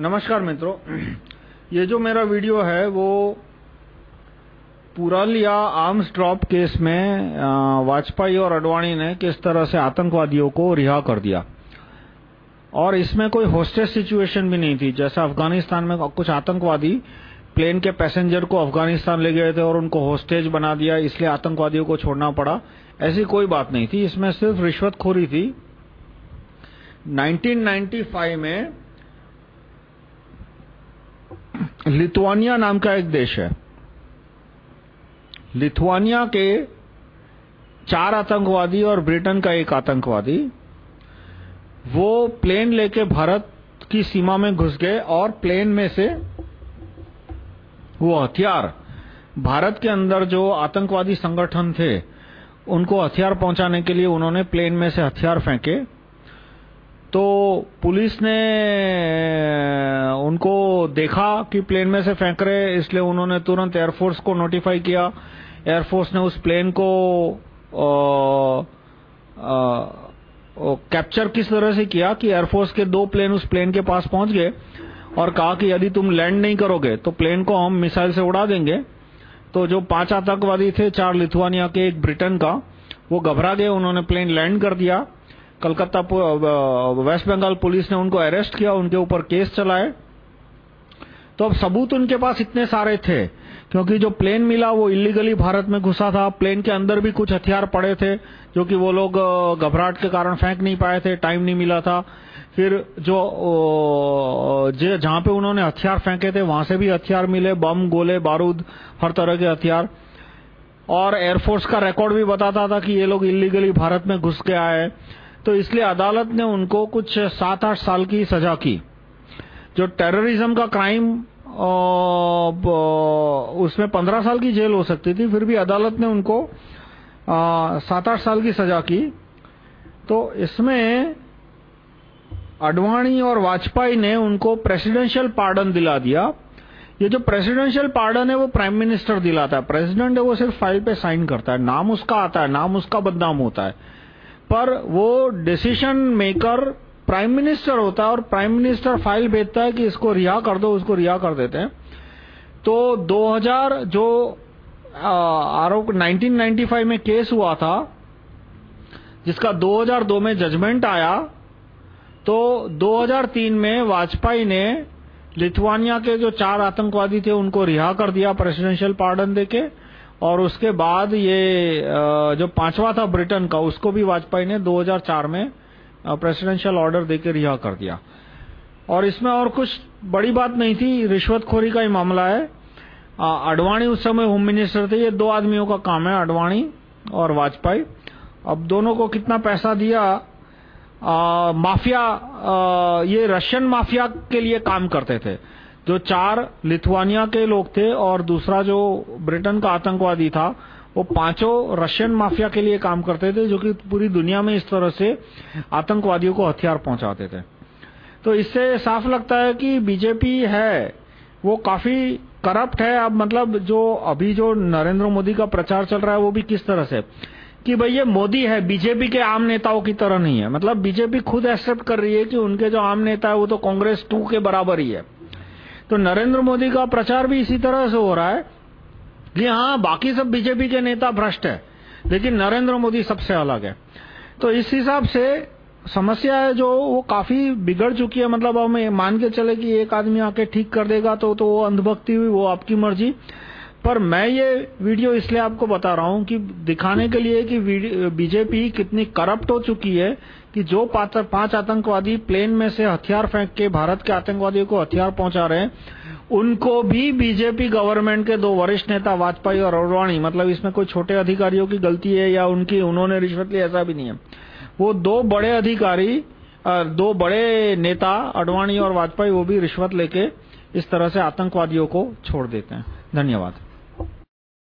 नमस्कार मित्रों। ये जो मेरा वीडियो है, वो पुरालिया आर्म्स ड्रॉप केस में वाजपेयी और अडवाणी ने किस तरह से आतंकवादियों को रिहा कर दिया। और इसमें कोई होस्टेज सिचुएशन भी नहीं थी। जैसा अफ़गानिस्तान में कुछ आतंकवादी प्लेन के पैसेंजर को अफ़गानिस्तान ले गए थे और उनको होस्टेज बना दिया, इसलिए आतंकवादियों को छोड़ना पड़ा। ऐसी कोई बात नहीं थी। इसमें सिर्फ़ रिश्वतखोरी थी। 1995 में लिथुआनिया नाम का एक देश है। लिथुआनिया के चार आतंकवादी और ब्रिटेन का एक आतंकवादी, वो प्लेन लेके भारत की सीमा में घुस गए और प्लेन में से वो हथियार, भारत के अंदर जो आतंकवादी संगठन थे, उनको हथियार पहुँचाने के लिए उन्होंने प्लेन में से हथियार फेंके। तो पुलिस ने देखा कि प्लेन में से फेंक रहे, इसलिए उन्होंने तुरंत एयरफोर्स को नोटिफाई किया। एयरफोर्स ने उस प्लेन को कैप्चर किस तरह से किया कि एयरफोर्स के दो प्लेन उस प्लेन के पास पहुँच गए और कहा कि यदि तुम लैंड नहीं करोगे तो प्लेन को हम मिसाइल से उड़ा देंगे। तो जो पाँच आतंकवादी थे, चार लिथुआनिया के, एक ब्रिटेन का, वो घबरा गए, उन्होंने प्लेन लैंड कर दिया। कलकत्ता वेस्ट बंगाल पुलिस ने उनको अरेस्ट किया, उनके ऊपर केस चलाए। तो अब सबूत उनके पास इतने सारे थे, क्योंकि जो प्लेन मिला वो इलीगली भारत में घुसा था। प्लेन के अंदर भी कुछ हथियार पड़े थे, जो कि वो लोग घबराहट के कारण फेंक नहीं पाए थे टाइम नहीं मिला था। फिर जो जहाँ पे उन्होंने हथियार फेंके थे, वहाँ से भी हथियार मिले, बम, गोले, बारूद, हर तरह के हथियार। और एयरफोर्स का रिकॉर्ड भी बताता था कि ये लोग इलीगली भारत में घुस के आए। तो इसलिए अदालत ने उनको कुछ सात आठ साल की सजा की। जो टेररिज्म का क्राइम उसमें पंद्रह साल की जेल हो सकती थी, फिर भी अदालत ने उनको सात आठ साल की सजा की। तो इसमें अडवाणी और वाजपेयी ने उनको प्रेसिडेंशियल पार्डन दिला दिया। ये जो प्रेसिडेंशियल पार्डन है, वो प्राइम मिनिस्टर दिलाता है। प्रेसिडेंट है, वो सिर्फ़ फ़ाइल पे साइन करता है। नाम उसका आता है, नाम उसका बदनाम होता है। पर वो डिसीशन मेकर प्राइम मिनिस्टर होता है और प्राइम मिनिस्टर फ़ाइल भेजता है कि इसको रिहा कर दो, उसको रिहा कर देते हैं। तो 2000 जो आरोप 1995 में केस हुआ था, जिसका 2002 में जजमेंट आया तो 2003 में वाजपेयी ने लिथुआनिया के जो चार आतंकवादी थे, उनको रिहा कर दिया प्रेसिडेंशियल पार्डन देके, और उसके बाद ये जो पांचवा था ब्रिटेन का, उसको भी वाजपेयी ने 2004 में प्रेसिडेंशियल ऑर्डर देकर रिहा कर दिया। और इसमें और कुछ बड़ी बात नहीं थी रिश्वतखोरी का ही मामला है। अडवाणी उस समय होम मिनिस्टर थे ये दो आदमियों का काम है अडवाणी और वाजपेयी। अब दोनों को कितना पैसा दिया आ, माफिया आ, ये रशियन माफिया के लिए काम करते थे। जो चार लिथुआनिया के लोग थे और दूसरा जो ब्रिटेन का आतंकवादी था वो पाँचों रशियन माफिया के लिए काम करते थे, जो कि पूरी दुनिया में इस तरह से आतंकवादियों को हथियार पहुंचाते थे। तो इससे साफ़ लगता है कि बीजेपी है, वो काफ़ी करप्ट है। अब मतलब जो अभी जो नरेंद्र मोदी का प्रचार चल रहा है, वो भी किस तरह से? कि भाई ये मोदी है, बीजेपी के आम नेताओं की तरह नहीं है। मतलब बीजेपी खुद एक्सेप्ट कर रही है कि उनके जो आम नेता है, वो तो कांग्रेस टू के बराबर ही है। तो नरेंद्र मोदी का प्रचार भी इसी तरह से हो रहा है कि हाँ बाकी सब बीजेपी के नेता भ्रष्ट है, लेकिन नरेंद्र मोदी सबसे अलग है। तो इस हिसाब से समस्या है जो, वो काफ़ी बिगड़ चुकी है। मतलब हम मान के चले कि एक आदमी आके ठीक कर देगा तो तो वो अंधभक्ति हुई, वो आपकी मर्ज़ी। पर मैं ये वीडियो इसलिए आपको बता रहा हूँ कि दिखाने के लिए कि बीजेपी कितनी करप्ट हो चुकी है कि जो पाँच आतंकवादी प्लेन में से हथियार फेंक के भारत के आतंकवादियों को हथियार पहुँचा रहे हैं उनको भी बीजेपी गवर्नमेंट के दो वरिष्ठ नेता वाजपेयी और अडवाणी मतलब इसमें कोई छोटे अधिकारियों की गलती है या उनकी, उन्होंने रिश्वत ली, ऐसा भी नहीं है। वो दो बड़े अधिकारी दो बड़े नेता अडवाणी और वाजपेयी, वो भी रिश्वत लेके इस तरह से आतंकवादियों को छोड़ देते हैं। धन्यवाद।